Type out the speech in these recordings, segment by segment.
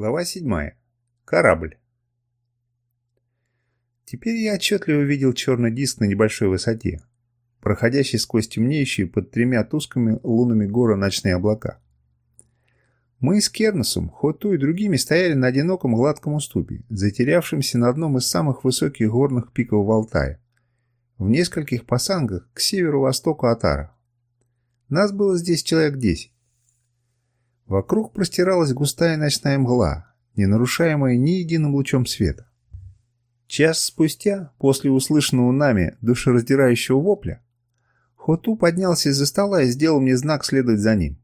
Глава 7. Корабль. Теперь я отчетливо видел черный диск на небольшой высоте, проходящий сквозь темнеющие под тремя тусклыми лунами горы ночные облака. Мы с Керносом, Хоту и другими стояли на одиноком гладком уступе, затерявшемся на одном из самых высоких горных пиков в Алтае, в нескольких пасангах к северу-востоку от Ара. Нас было здесь человек десять. Вокруг простиралась густая ночная мгла, не нарушаемая ни единым лучом света. Час спустя, после услышанного нами душераздирающего вопля, Хоту поднялся из-за стола и сделал мне знак следовать за ним.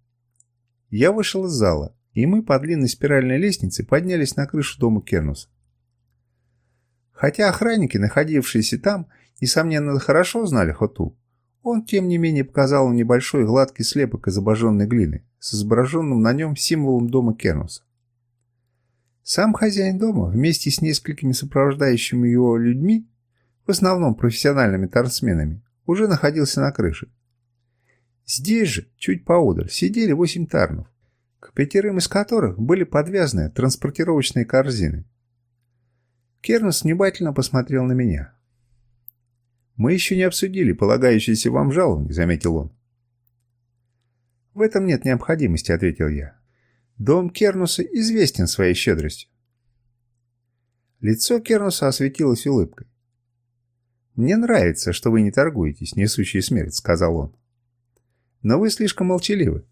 Я вышел из зала, и мы по длинной спиральной лестнице поднялись на крышу дома Кернуса. Хотя охранники, находившиеся там, несомненно, хорошо знали Хоту, он, тем не менее, показал небольшой гладкий слепок из обожженной глины с изображенным на нем символом дома Кернуса. Сам хозяин дома, вместе с несколькими сопровождающими его людьми, в основном профессиональными торсменами, уже находился на крыше. Здесь же, чуть поодаль, сидели восемь тарнов, к пятерым из которых были подвязаны транспортировочные корзины. Кернус внимательно посмотрел на меня. «Мы еще не обсудили полагающиеся вам жалования», — заметил он. «В этом нет необходимости», — ответил я. «Дом Кернуса известен своей щедростью». Лицо Кернуса осветилось улыбкой. «Мне нравится, что вы не торгуетесь, несущий смерть», — сказал он. «Но вы слишком молчаливы.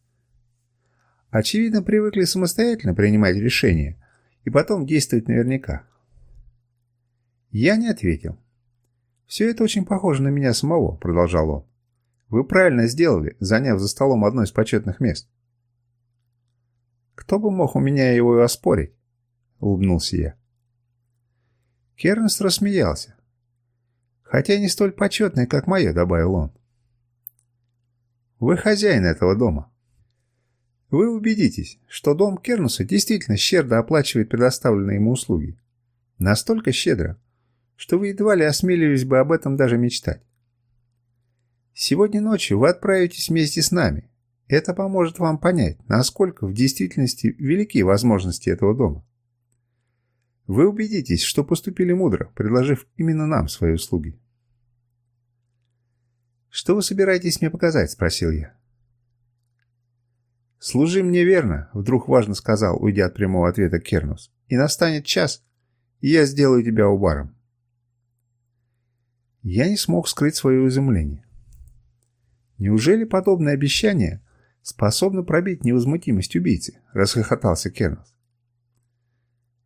Очевидно, привыкли самостоятельно принимать решения и потом действовать наверняка». Я не ответил. «Все это очень похоже на меня самого», — продолжал он. «Вы правильно сделали, заняв за столом одно из почетных мест». «Кто бы мог у меня его и оспорить?» — улыбнулся я. Кернс рассмеялся. «Хотя не столь почетный, как мое», — добавил он. «Вы хозяин этого дома. Вы убедитесь, что дом Кернуса действительно щедро оплачивает предоставленные ему услуги. Настолько щедро, что вы едва ли осмелились бы об этом даже мечтать. Сегодня ночью вы отправитесь вместе с нами. Это поможет вам понять, насколько в действительности велики возможности этого дома. Вы убедитесь, что поступили мудро, предложив именно нам свои услуги. «Что вы собираетесь мне показать?» – спросил я. «Служи мне верно», – вдруг важно сказал, уйдя от прямого ответа Кернус. «И настанет час, и я сделаю тебя убаром». Я не смог скрыть свое изумление. «Неужели подобное обещание способно пробить невозмутимость убийцы?» – расхохотался Кернос.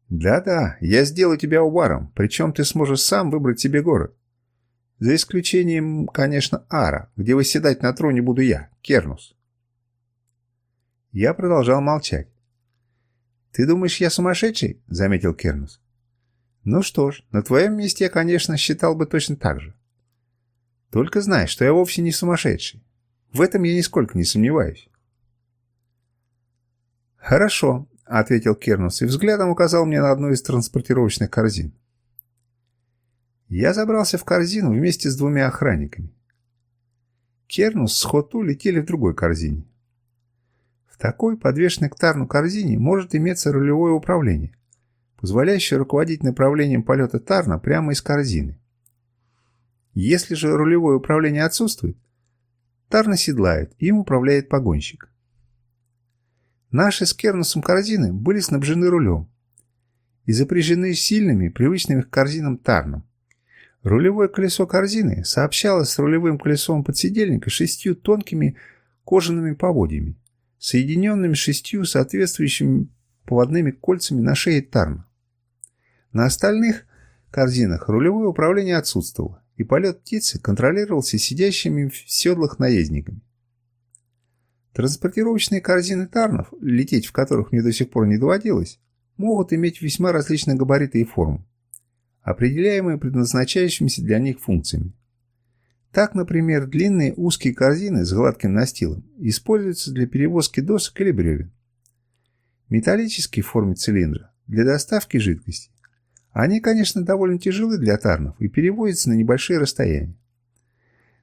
«Да-да, я сделаю тебя уваром, причем ты сможешь сам выбрать себе город. За исключением, конечно, Ара, где выседать на троне буду я, Кернус». Я продолжал молчать. «Ты думаешь, я сумасшедший?» – заметил Кернус. Ну что ж, на твоем месте я, конечно, считал бы точно так же. Только знай, что я вовсе не сумасшедший. В этом я нисколько не сомневаюсь. Хорошо, ответил Кернус и взглядом указал мне на одну из транспортировочных корзин. Я забрался в корзину вместе с двумя охранниками. Кернус с Хоту летели в другой корзине. В такой подвешенной к тарну корзине может иметься рулевое управление позволяющий руководить направлением полета Тарна прямо из корзины. Если же рулевое управление отсутствует, Тарна седлает, и им управляет погонщик. Наши с Кернусом корзины были снабжены рулем и запряжены сильными, привычными к корзинам Тарном. Рулевое колесо корзины сообщалось с рулевым колесом подсидельника шестью тонкими кожаными поводьями, соединенными шестью соответствующими поводными кольцами на шее Тарна. На остальных корзинах рулевое управление отсутствовало, и полет птицы контролировался сидящими в седлах наездниками. Транспортировочные корзины тарнов, лететь в которых мне до сих пор не доводилось, могут иметь весьма различные габариты и формы, определяемые предназначающимися для них функциями. Так, например, длинные узкие корзины с гладким настилом используются для перевозки досок или бревен. Металлические в форме цилиндра для доставки жидкости, они, конечно, довольно тяжелы для тарнов и перевозятся на небольшие расстояния.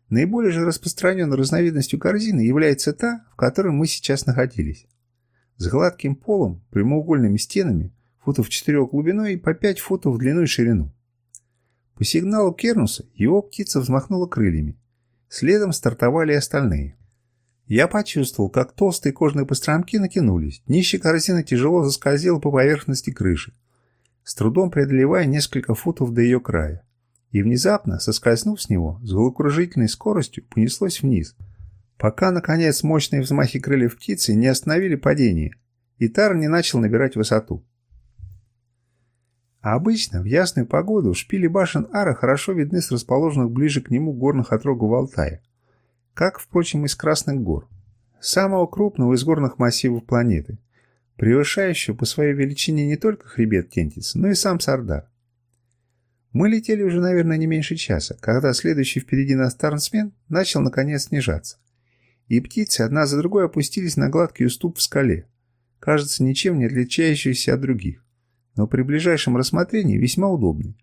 Наиболее же распространенной разновидностью корзины является та, в которой мы сейчас находились. С гладким полом, прямоугольными стенами, футов 4 глубиной и по 5 футов в длину и ширину. По сигналу Кернуса его птица взмахнула крыльями. Следом стартовали и остальные. Я почувствовал, как толстые кожные постромки натянулись. Днище корзины тяжело заскользило по поверхности крыши, с трудом преодолевая несколько футов до ее края. И внезапно, соскользнув с него, с головокружительной скоростью понеслось вниз, пока, наконец, мощные взмахи крыльев птицы не остановили падение, и Тар не начал набирать высоту. А обычно в ясную погоду шпили башен Ара хорошо видны с расположенных ближе к нему горных отрогов Алтая – как, впрочем, из Красных гор, самого крупного из горных массивов планеты, превышающего по своей величине не только хребет Тентица, но и сам Сардар. Мы летели уже, наверное, не меньше часа, когда следующий впереди нас Тарнсмен начал наконец снижаться. И птицы одна за другой опустились на гладкий уступ в скале, кажется, ничем не отличающийся от других, но при ближайшем рассмотрении весьма удобный.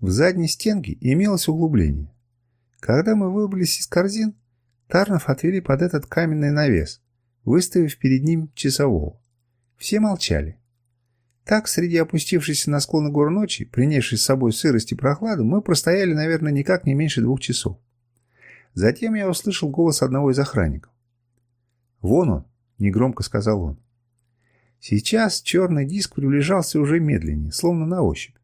В задней стенке имелось углубление. Когда мы выбрались из корзин, Тарнов отвели под этот каменный навес, выставив перед ним часового. Все молчали. Так, среди опустившейся на склоны гор ночи, принесшей с собой сырость и прохладу, мы простояли, наверное, никак не меньше двух часов. Затем я услышал голос одного из охранников. «Вон он!» — негромко сказал он. Сейчас черный диск приближался уже медленнее, словно на ощупь.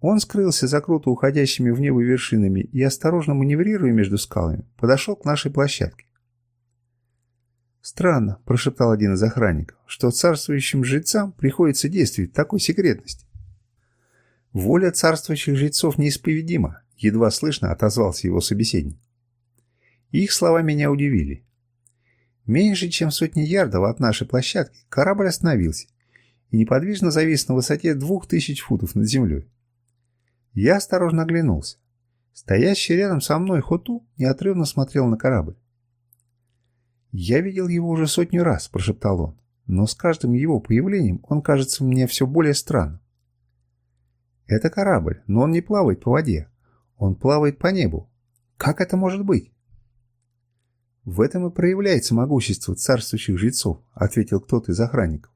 Он скрылся за круто уходящими в небо вершинами и, осторожно маневрируя между скалами, подошел к нашей площадке. «Странно», – прошептал один из охранников, – «что царствующим жрецам приходится действовать в такой секретности». «Воля царствующих жрецов неисповедима», – едва слышно отозвался его собеседник. Их слова меня удивили. Меньше чем сотни ярдов от нашей площадки корабль остановился и неподвижно завис на высоте двух тысяч футов над землей. Я осторожно оглянулся. Стоящий рядом со мной Хоту неотрывно смотрел на корабль. «Я видел его уже сотню раз», – прошептал он, – «но с каждым его появлением он кажется мне все более странным». «Это корабль, но он не плавает по воде. Он плавает по небу. Как это может быть?» «В этом и проявляется могущество царствующих жрецов», – ответил кто-то из охранников.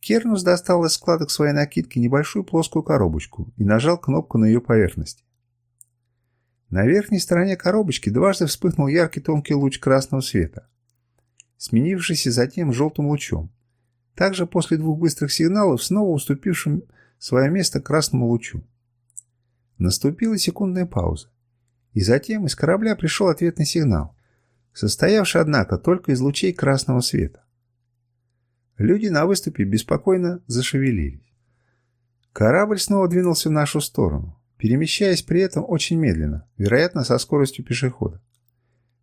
Кернус достал из складок своей накидки небольшую плоскую коробочку и нажал кнопку на ее поверхности. На верхней стороне коробочки дважды вспыхнул яркий тонкий луч красного света, сменившийся затем желтым лучом, также после двух быстрых сигналов снова уступившим свое место красному лучу. Наступила секундная пауза, и затем из корабля пришел ответный сигнал, состоявший, однако, только из лучей красного света. Люди на выступе беспокойно зашевелились. Корабль снова двинулся в нашу сторону, перемещаясь при этом очень медленно, вероятно, со скоростью пешехода.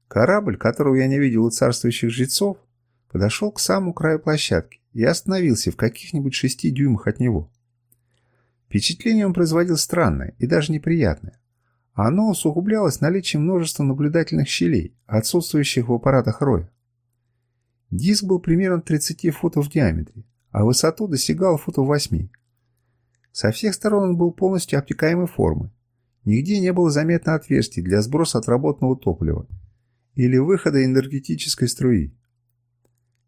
Корабль, которого я не видел у царствующих жрецов, подошел к самому краю площадки и остановился в каких-нибудь шести дюймах от него. Впечатление он производил странное и даже неприятное. Оно усугублялось наличием множества наблюдательных щелей, отсутствующих в аппаратах Роя. Диск был примерно 30 футов в диаметре, а высоту достигал футов 8. Со всех сторон он был полностью обтекаемой формы. Нигде не было заметно отверстий для сброса отработанного топлива или выхода энергетической струи.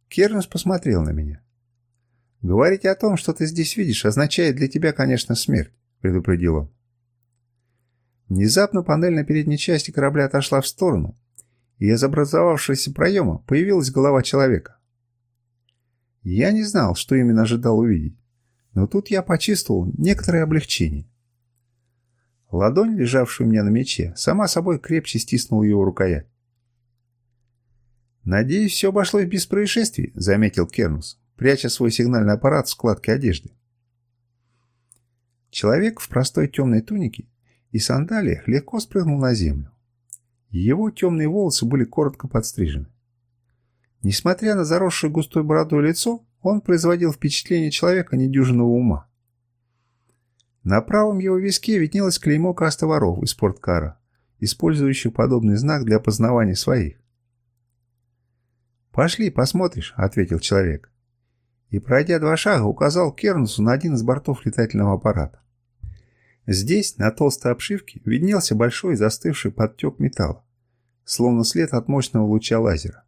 Кернс посмотрел на меня. «Говорить о том, что ты здесь видишь, означает для тебя, конечно, смерть», — предупредил он. Внезапно панель на передней части корабля отошла в сторону, и из образовавшегося проема появилась голова человека. Я не знал, что именно ожидал увидеть, но тут я почувствовал некоторое облегчение. Ладонь, лежавшая у меня на мече, сама собой крепче стиснула его рукоять. «Надеюсь, все обошлось без происшествий», — заметил Кернус, пряча свой сигнальный аппарат в складке одежды. Человек в простой темной тунике и сандалиях легко спрыгнул на землю. Его темные волосы были коротко подстрижены. Несмотря на заросшее густой бородой лицо, он производил впечатление человека недюжинного ума. На правом его виске виднелось клеймо каста воров из спорткара, использующих подобный знак для опознавания своих. «Пошли, посмотришь», — ответил человек. И, пройдя два шага, указал Кернусу на один из бортов летательного аппарата. Здесь, на толстой обшивке, виднелся большой застывший подтек металла словно след от мощного луча лазера.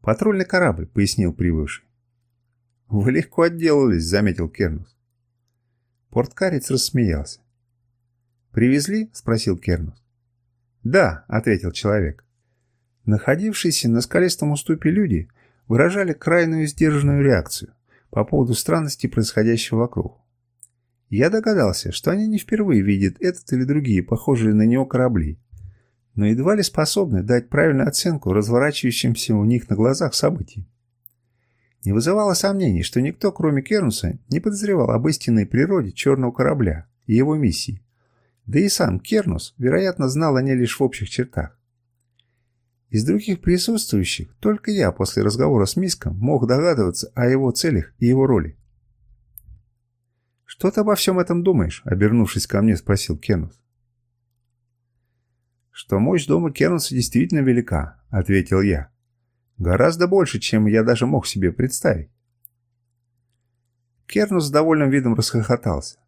«Патрульный корабль», — пояснил прибывший. «Вы легко отделались», — заметил Кернус. Порткарец рассмеялся. «Привезли?» — спросил Кернус. «Да», — ответил человек. Находившиеся на скалистом уступе люди выражали крайнюю сдержанную реакцию по поводу странностей происходящего вокруг. Я догадался, что они не впервые видят этот или другие похожие на него корабли, но едва ли способны дать правильную оценку разворачивающимся у них на глазах событиям. Не вызывало сомнений, что никто, кроме Кернуса, не подозревал об истинной природе черного корабля и его миссии. Да и сам Кернус, вероятно, знал о ней лишь в общих чертах. Из других присутствующих только я после разговора с Миском мог догадываться о его целях и его роли. «Что ты обо всем этом думаешь?» — обернувшись ко мне, спросил Кернус. «Что мощь дома Кернуса действительно велика», — ответил я. «Гораздо больше, чем я даже мог себе представить». Кернус с довольным видом расхохотался.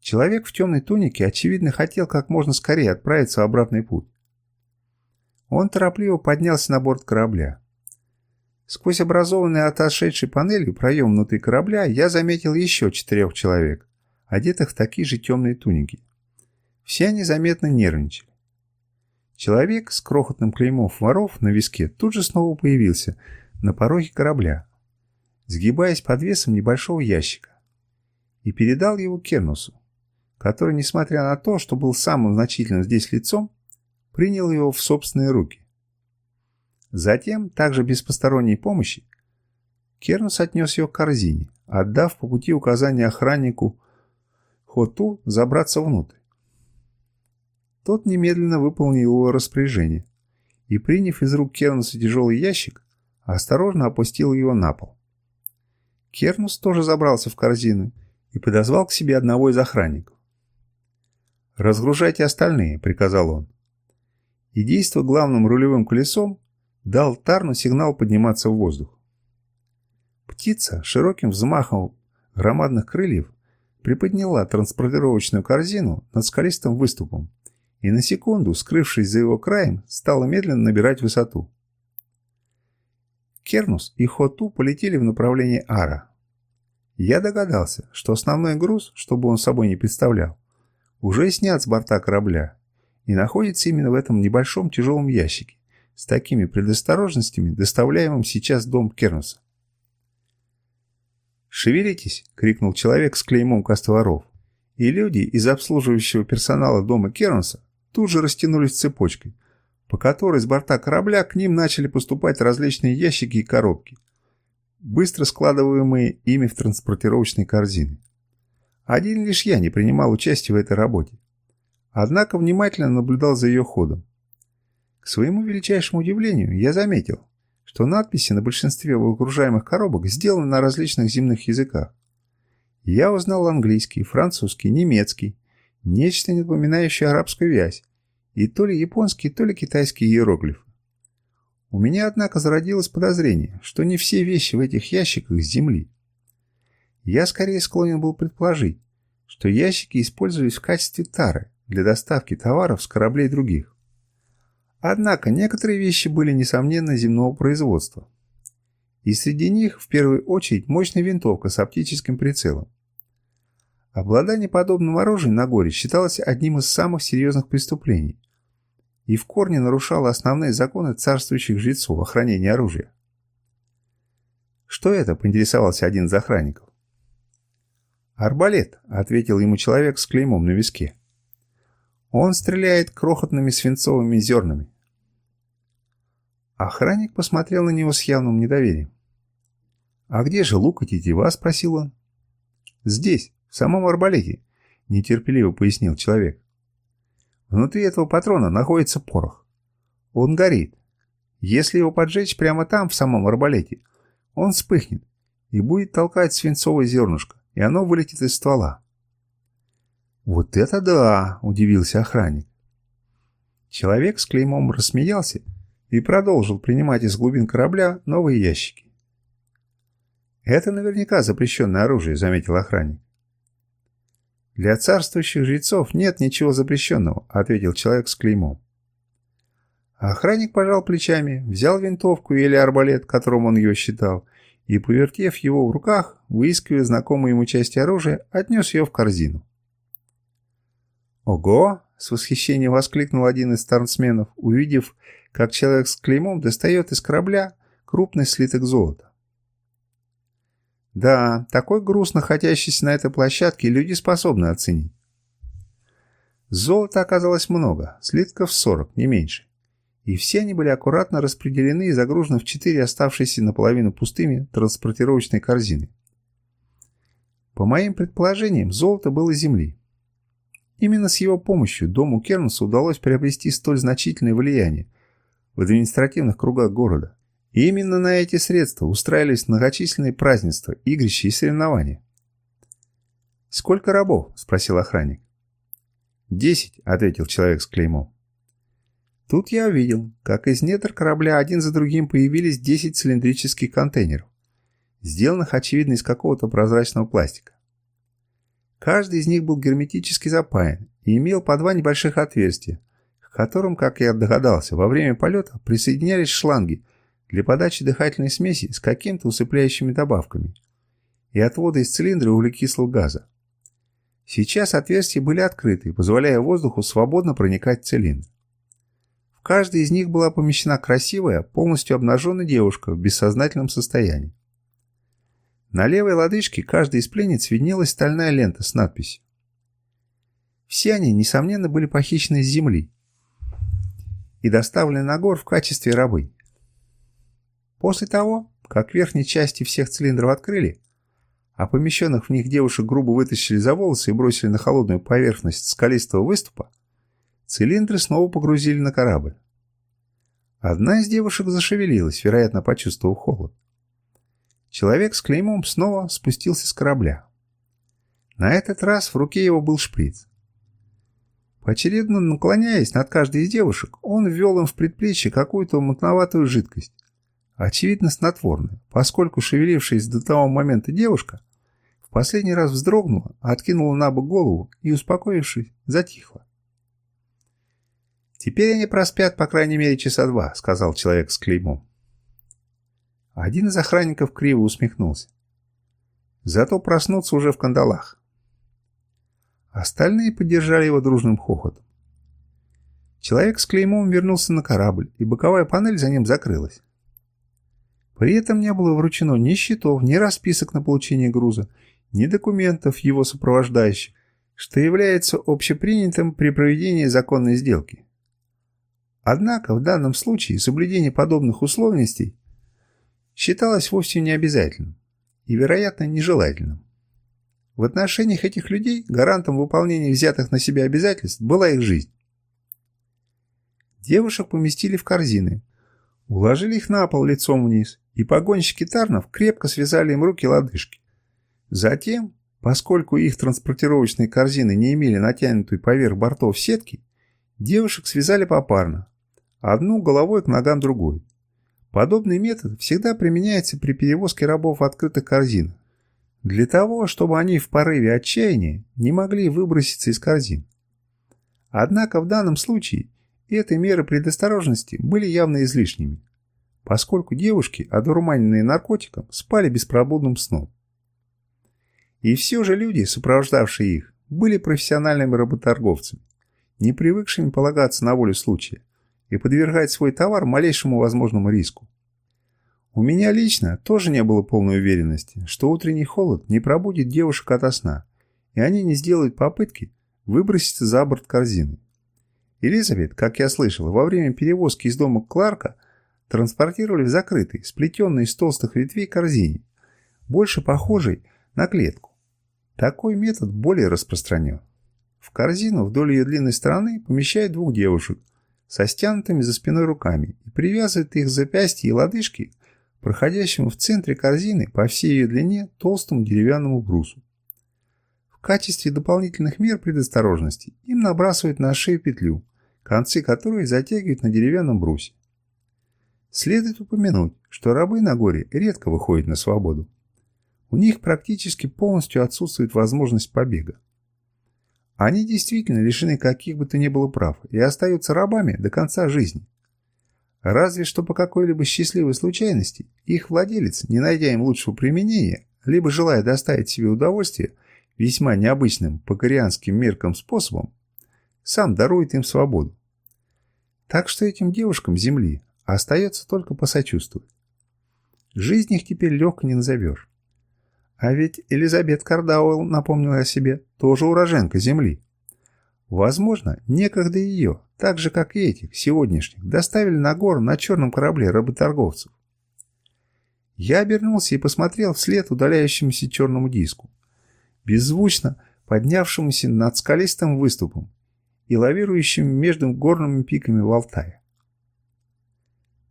Человек в темной тунике, очевидно, хотел как можно скорее отправиться в обратный путь. Он торопливо поднялся на борт корабля. Сквозь образованный отошедшей панелью проем внутри корабля я заметил еще четырех человек, одетых в такие же темные туники. Все они заметно нервничали. Человек с крохотным клеймом воров на виске тут же снова появился на пороге корабля, сгибаясь под весом небольшого ящика, и передал его Кернусу, который, несмотря на то, что был самым значительным здесь лицом, принял его в собственные руки. Затем, также без посторонней помощи, Кернус отнес ее к корзине, отдав по пути указание охраннику Хоту забраться внутрь. Тот немедленно выполнил его распоряжение и, приняв из рук Кернуса тяжелый ящик, осторожно опустил его на пол. Кернус тоже забрался в корзину и подозвал к себе одного из охранников. «Разгружайте остальные», — приказал он и, действуя главным рулевым колесом, дал Тарну сигнал подниматься в воздух. Птица широким взмахом громадных крыльев приподняла транспортировочную корзину над скалистым выступом и на секунду, скрывшись за его краем, стала медленно набирать высоту. Кернус и Хоту полетели в направлении Ара. Я догадался, что основной груз, чтобы он собой не представлял, уже снят с борта корабля и находится именно в этом небольшом тяжелом ящике с такими предосторожностями, доставляемым сейчас дом Кернуса. «Шевелитесь!» — крикнул человек с клеймом костоворов. И люди из обслуживающего персонала дома Кернуса тут же растянулись цепочкой, по которой с борта корабля к ним начали поступать различные ящики и коробки, быстро складываемые ими в транспортировочные корзины. Один лишь я не принимал участия в этой работе однако внимательно наблюдал за ее ходом. К своему величайшему удивлению я заметил, что надписи на большинстве выгружаемых коробок сделаны на различных земных языках. Я узнал английский, французский, немецкий, нечто напоминающее арабскую вязь, и то ли японский, то ли китайский иероглифы. У меня, однако, зародилось подозрение, что не все вещи в этих ящиках с земли. Я скорее склонен был предположить, что ящики использовались в качестве тары, для доставки товаров с кораблей других. Однако некоторые вещи были, несомненно, земного производства. И среди них, в первую очередь, мощная винтовка с оптическим прицелом. Обладание подобным оружием на горе считалось одним из самых серьезных преступлений и в корне нарушало основные законы царствующих жрецов о хранении оружия. «Что это?» – поинтересовался один из охранников. «Арбалет», – ответил ему человек с клеймом на виске. Он стреляет крохотными свинцовыми зернами. Охранник посмотрел на него с явным недоверием. «А где же лук и тетива?» – спросил он. «Здесь, в самом арбалете», – нетерпеливо пояснил человек. «Внутри этого патрона находится порох. Он горит. Если его поджечь прямо там, в самом арбалете, он вспыхнет и будет толкать свинцовое зернышко, и оно вылетит из ствола. «Вот это да!» – удивился охранник. Человек с клеймом рассмеялся и продолжил принимать из глубин корабля новые ящики. «Это наверняка запрещенное оружие», – заметил охранник. «Для царствующих жрецов нет ничего запрещенного», – ответил человек с клеймом. Охранник пожал плечами, взял винтовку или арбалет, которым он ее считал, и, повертев его в руках, выискивая знакомые ему части оружия, отнес ее в корзину. «Ого!» — с восхищением воскликнул один из старнсменов, увидев, как человек с клеймом достает из корабля крупный слиток золота. Да, такой груз, находящийся на этой площадке, люди способны оценить. Золота оказалось много, слитков 40, не меньше. И все они были аккуратно распределены и загружены в четыре оставшиеся наполовину пустыми транспортировочные корзины. По моим предположениям, золото было земли. Именно с его помощью дому Кернуса удалось приобрести столь значительное влияние в административных кругах города. И именно на эти средства устраивались многочисленные празднества, игрища и соревнования. «Сколько рабов?» – спросил охранник. «Десять», – ответил человек с клеймом. Тут я увидел, как из недр корабля один за другим появились десять цилиндрических контейнеров, сделанных, очевидно, из какого-то прозрачного пластика. Каждый из них был герметически запаян и имел по два небольших отверстия, к которым, как я догадался, во время полета присоединялись шланги для подачи дыхательной смеси с какими-то усыпляющими добавками и отвода из цилиндра углекислого газа. Сейчас отверстия были открыты, позволяя воздуху свободно проникать в цилиндр. В каждой из них была помещена красивая, полностью обнаженная девушка в бессознательном состоянии. На левой лодыжке каждой из пленниц виднелась стальная лента с надписью. Все они, несомненно, были похищены с земли и доставлены на гор в качестве рабы. После того, как верхние части всех цилиндров открыли, а помещенных в них девушек грубо вытащили за волосы и бросили на холодную поверхность скалистого выступа, цилиндры снова погрузили на корабль. Одна из девушек зашевелилась, вероятно, почувствовав холод. Человек с клеймом снова спустился с корабля. На этот раз в руке его был шприц. Поочередно наклоняясь над каждой из девушек, он ввел им в предплечье какую-то мутноватую жидкость, очевидно снотворное, поскольку шевелившаяся до того момента девушка в последний раз вздрогнула, откинула на бок голову и, успокоившись, затихла. «Теперь они проспят по крайней мере часа два», — сказал человек с клеймом. Один из охранников криво усмехнулся. Зато проснуться уже в кандалах. Остальные поддержали его дружным хохотом. Человек с клеймом вернулся на корабль, и боковая панель за ним закрылась. При этом не было вручено ни счетов, ни расписок на получение груза, ни документов его сопровождающих, что является общепринятым при проведении законной сделки. Однако в данном случае соблюдение подобных условностей считалось вовсе не обязательным и, вероятно, нежелательным. В отношениях этих людей гарантом выполнения взятых на себя обязательств была их жизнь. Девушек поместили в корзины, уложили их на пол лицом вниз и погонщики Тарнов крепко связали им руки и лодыжки. Затем, поскольку их транспортировочные корзины не имели натянутой поверх бортов сетки, девушек связали попарно, одну головой к ногам другой. Подобный метод всегда применяется при перевозке рабов в открытых корзинах, для того, чтобы они в порыве отчаяния не могли выброситься из корзин. Однако в данном случае эти меры предосторожности были явно излишними поскольку девушки, одурманенные наркотиком, спали беспробудным сном. И все же люди, сопровождавшие их, были профессиональными работорговцами, не привыкшими полагаться на волю случая и подвергать свой товар малейшему возможному риску. У меня лично тоже не было полной уверенности, что утренний холод не пробудит девушек ото сна, и они не сделают попытки выброситься за борт корзины. Элизабет, как я слышал, во время перевозки из дома Кларка транспортировали в закрытой, сплетенной из толстых ветвей корзине, больше похожей на клетку. Такой метод более распространен. В корзину вдоль ее длинной стороны помещают двух девушек со стянутыми за спиной руками и привязывают их запястья и лодыжки проходящему в центре корзины по всей ее длине толстому деревянному брусу. В качестве дополнительных мер предосторожности им набрасывают на шею петлю, концы которой затягивают на деревянном брусе. Следует упомянуть, что рабы на горе редко выходят на свободу. У них практически полностью отсутствует возможность побега. Они действительно лишены каких бы то ни было прав и остаются рабами до конца жизни. Разве что по какой-либо счастливой случайности их владелец, не найдя им лучшего применения, либо желая доставить себе удовольствие весьма необычным по корианским меркам способом, сам дарует им свободу. Так что этим девушкам Земли остается только посочувствовать. Жизнь их теперь легко не назовешь. А ведь Элизабет Кардауэлл, напомнила о себе, тоже уроженка Земли. Возможно, некогда ее, так же как и этих, сегодняшних, доставили на гору на черном корабле работорговцев. Я обернулся и посмотрел вслед удаляющемуся черному диску, беззвучно поднявшемуся над скалистым выступом и лавирующим между горными пиками в Алтае.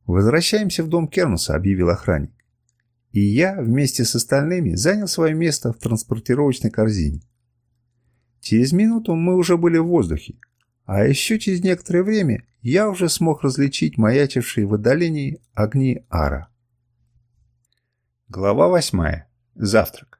«Возвращаемся в дом Кернуса», — объявил охранник. И я вместе с остальными занял свое место в транспортировочной корзине. Через минуту мы уже были в воздухе, а еще через некоторое время я уже смог различить маячившие в отдалении огни Ара. Глава восьмая. Завтрак.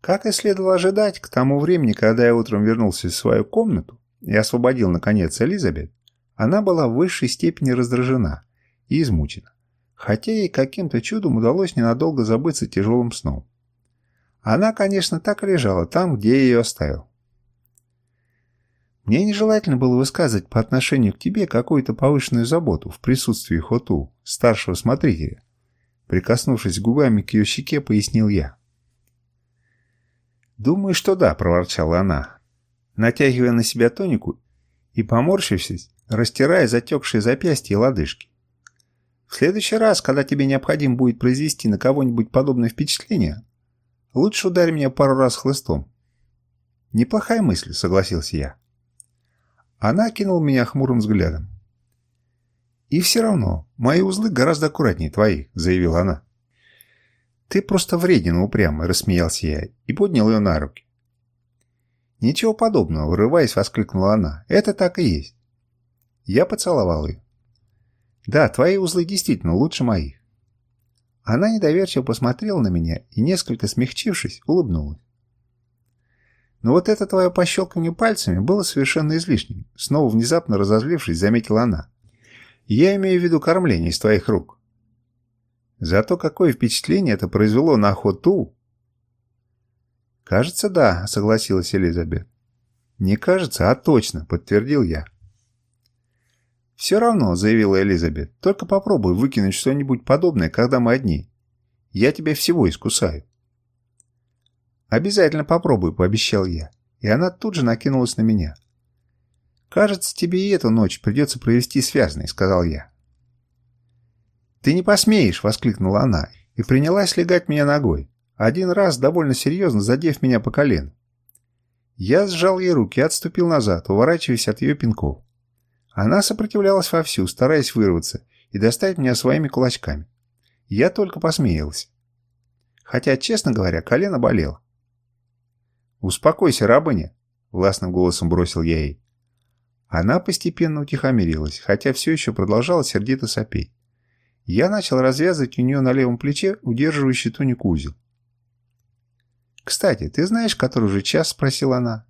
Как и следовало ожидать, к тому времени, когда я утром вернулся в свою комнату и освободил, наконец, Элизабет, она была в высшей степени раздражена и измучена, хотя ей каким-то чудом удалось ненадолго забыться тяжелым сном. Она, конечно, так и лежала там, где я ее оставил. Мне нежелательно было высказывать по отношению к тебе какую-то повышенную заботу в присутствии Хоту, старшего смотрителя. Прикоснувшись губами к ее щеке, пояснил я. «Думаю, что да», — проворчала она, натягивая на себя тонику и, поморщившись, растирая затекшие запястья и лодыжки. «В следующий раз, когда тебе необходимо будет произвести на кого-нибудь подобное впечатление, лучше ударь меня пару раз хлыстом». «Неплохая мысль», — согласился я. Она кинула меня хмурым взглядом. «И все равно, мои узлы гораздо аккуратнее твоих», — заявила она. «Ты просто вреден упрямый», — рассмеялся я и поднял ее на руки. «Ничего подобного», — вырываясь, воскликнула она. «Это так и есть». Я поцеловал ее. «Да, твои узлы действительно лучше моих». Она недоверчиво посмотрела на меня и, несколько смягчившись, улыбнулась. «Но вот это твое пощелканье пальцами было совершенно излишним», снова внезапно разозлившись, заметила она. «Я имею в виду кормление из твоих рук». Зато какое впечатление это произвело на охоту «Кажется, да», — согласилась Элизабет. «Не кажется, а точно», — подтвердил я. «Все равно», — заявила Элизабет, — «только попробуй выкинуть что-нибудь подобное, когда мы одни. Я тебя всего искусаю». «Обязательно попробуй», — пообещал я, и она тут же накинулась на меня. «Кажется, тебе и эту ночь придется провести связанной», — сказал я. «Ты не посмеешь!» — воскликнула она и принялась легать меня ногой один раз довольно серьезно задев меня по колену. Я сжал ей руки и отступил назад, уворачиваясь от ее пинков. Она сопротивлялась вовсю, стараясь вырваться и достать меня своими кулачками. Я только посмеялся. Хотя, честно говоря, колено болело. «Успокойся, рабыня!» — властным голосом бросил я ей. Она постепенно утихомирилась, хотя все еще продолжала сердито сопеть. Я начал развязывать у нее на левом плече удерживающий тунику узел. «Кстати, ты знаешь, который уже час?» – спросила она.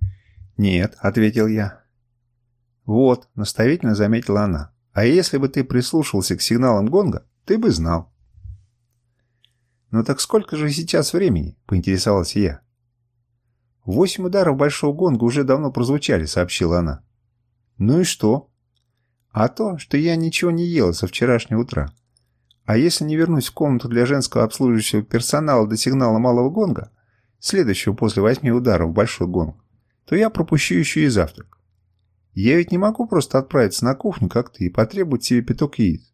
«Нет», – ответил я. «Вот», – наставительно заметила она. «А если бы ты прислушался к сигналам гонга, ты бы знал». «Ну так сколько же сейчас времени?» – поинтересовался я. «Восемь ударов большого гонга уже давно прозвучали», – сообщила она. «Ну и что?» «А то, что я ничего не ела со вчерашнего утра. А если не вернусь в комнату для женского обслуживающего персонала до сигнала малого гонга, следующего после восьми ударов большой гонг, то я пропущу еще и завтрак. Я ведь не могу просто отправиться на кухню, как ты, и потребовать себе пяток яиц.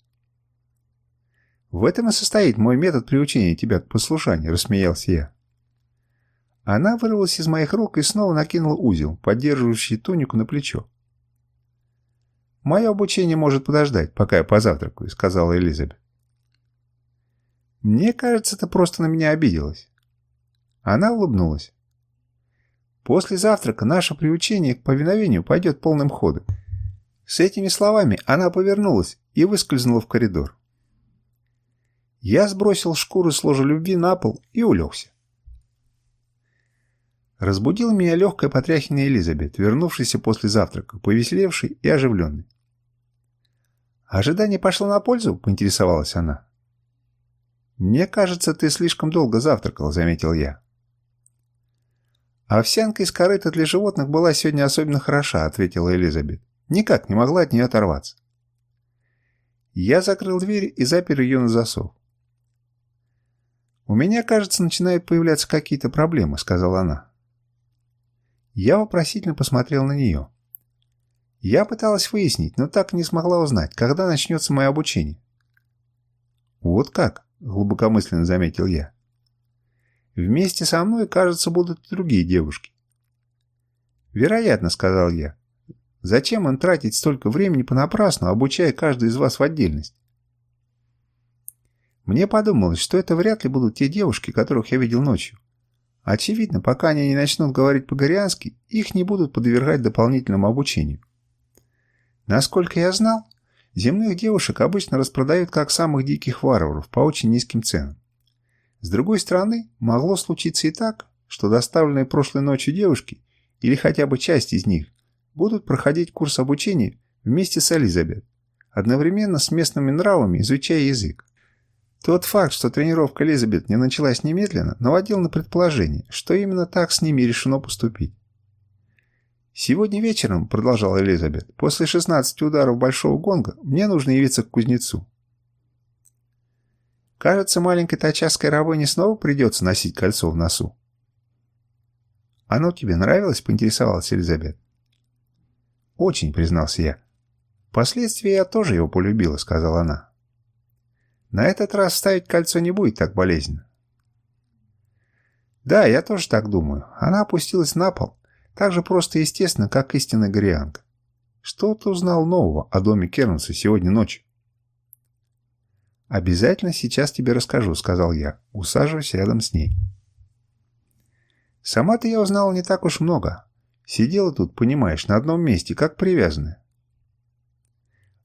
В этом и состоит мой метод приучения тебя к послушанию, рассмеялся я. Она вырвалась из моих рук и снова накинула узел, поддерживающий тунику на плечо. «Мое обучение может подождать, пока я позавтракаю», — сказала Элизабет. «Мне кажется, ты просто на меня обиделась. Она улыбнулась. После завтрака наше приучение к повиновению пойдет полным ходом. С этими словами она повернулась и выскользнула в коридор. Я сбросил шкуру с ложа любви на пол и улегся. Разбудил меня легкое потряхивание Элизабет, вернувшейся после завтрака, повеселевшей и оживленной. «Ожидание пошло на пользу?» – поинтересовалась она. «Мне кажется, ты слишком долго завтракал», – заметил я. «Овсянка из корыта для животных была сегодня особенно хороша», – ответила Элизабет. «Никак не могла от нее оторваться». Я закрыл дверь и запер ее на засов. «У меня, кажется, начинают появляться какие-то проблемы», — сказала она. Я вопросительно посмотрел на нее. Я пыталась выяснить, но так не смогла узнать, когда начнется мое обучение. «Вот как?» — глубокомысленно заметил я. «Вместе со мной, кажется, будут и другие девушки». «Вероятно», — сказал я. «Зачем им тратить столько времени понапрасну, обучая каждую из вас в отдельности?» Мне подумалось, что это вряд ли будут те девушки, которых я видел ночью. Очевидно, пока они не начнут говорить по-гориански, их не будут подвергать дополнительному обучению. Насколько я знал, земных девушек обычно распродают как самых диких варваров по очень низким ценам. С другой стороны, могло случиться и так, что доставленные прошлой ночью девушки, или хотя бы часть из них, будут проходить курс обучения вместе с Элизабет, одновременно с местными нравами изучая язык. Тот факт, что тренировка Элизабет не началась немедленно, наводил на предположение, что именно так с ними решено поступить. «Сегодня вечером», — продолжала Элизабет, — «после 16 ударов большого гонга мне нужно явиться к кузнецу». «Кажется, маленькой тачаской рабыне снова придется носить кольцо в носу». «Оно тебе нравилось?» — поинтересовалась Элизабет. «Очень», — признался я. «Впоследствии я тоже его полюбила», — сказала она. «На этот раз ставить кольцо не будет так болезненно». «Да, я тоже так думаю. Она опустилась на пол, так же просто и естественно, как истинная горианка. Что ты узнал нового о доме Кернса сегодня ночью? «Обязательно сейчас тебе расскажу», — сказал я, усаживаясь рядом с ней. Сама-то я узнала не так уж много. Сидела тут, понимаешь, на одном месте, как привязанная.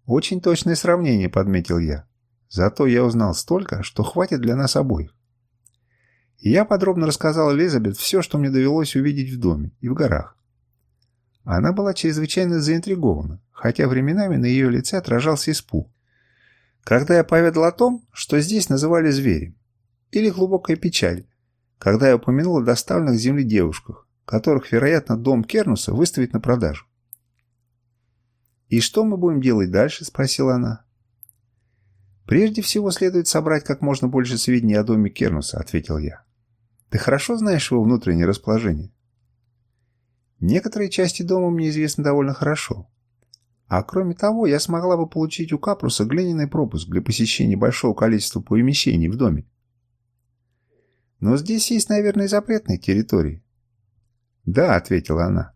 Очень точное сравнение, подметил я. Зато я узнал столько, что хватит для нас обоих. И я подробно рассказал Элизабет все, что мне довелось увидеть в доме и в горах. Она была чрезвычайно заинтригована, хотя временами на ее лице отражался испуг. Когда я поведал о том, что здесь называли зверем, или глубокая печаль, когда я упомянул о доставленных земли девушках, которых, вероятно, дом Кернуса выставит на продажу. «И что мы будем делать дальше?» – спросила она. «Прежде всего следует собрать как можно больше сведений о доме Кернуса», – ответил я. Ты хорошо знаешь его внутреннее расположение? Некоторые части дома мне известны довольно хорошо. А кроме того, я смогла бы получить у Капруса глиняный пропуск для посещения большого количества помещений в доме. Но здесь есть, наверное, запретные территории. Да, ответила она.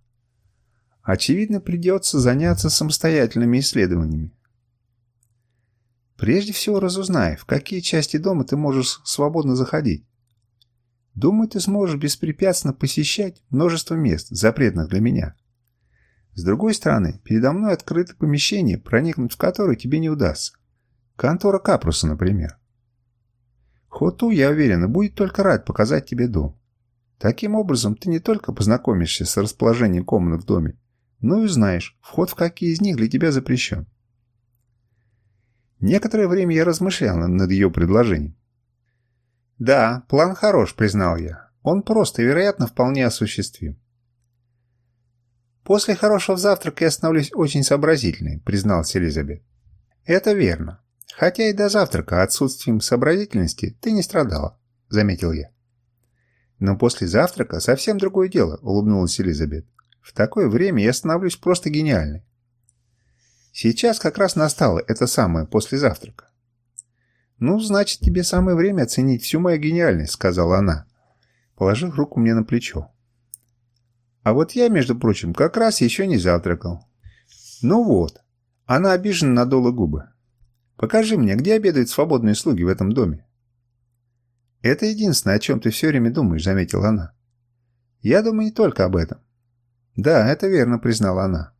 Очевидно, придется заняться самостоятельными исследованиями. Прежде всего разузнай, в какие части дома ты можешь свободно заходить. Думаю, ты сможешь беспрепятственно посещать множество мест, запретных для меня. С другой стороны, передо мной открыто помещение, проникнуть в которое тебе не удастся. Контора Капруса, например. Хоту, я уверена, будет только рад показать тебе дом. Таким образом, ты не только познакомишься с расположением комнат в доме, но и узнаешь, вход в какие из них для тебя запрещен. Некоторое время я размышлял над ее предложением. «Да, план хорош», — признал я. «Он прост и, вероятно, вполне осуществим». «После хорошего завтрака я становлюсь очень сообразительной», — призналась Элизабет. «Это верно. Хотя и до завтрака отсутствием сообразительности ты не страдала», — заметил я. «Но после завтрака совсем другое дело», — улыбнулась Элизабет. «В такое время я становлюсь просто гениальной». Сейчас как раз настало это самое после завтрака. «Ну, значит, тебе самое время оценить всю мою гениальность», — сказала она, положив руку мне на плечо. «А вот я, между прочим, как раз еще не завтракал». «Ну вот». Она обиженно надула губы. «Покажи мне, где обедают свободные слуги в этом доме?» «Это единственное, о чем ты все время думаешь», — заметила она. «Я думаю не только об этом». «Да, это верно», — признала она.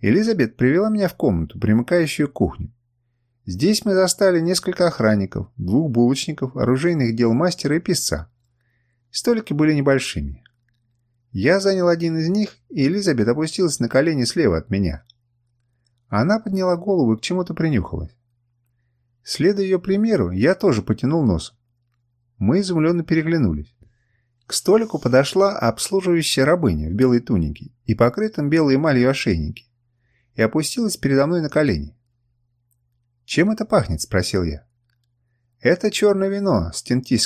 Элизабет привела меня в комнату, примыкающую к кухне. Здесь мы застали несколько охранников, двух булочников, оружейных дел мастера и писца. Столики были небольшими. Я занял один из них, и Элизабет опустилась на колени слева от меня. Она подняла голову и к чему-то принюхалась. Следуя ее примеру, я тоже потянул носом. Мы изумленно переглянулись. К столику подошла обслуживающая рабыня в белой тунике и покрытом белой эмалью ошейнике и опустилась передо мной на колени. «Чем это пахнет?» – спросил я. «Это черное вино с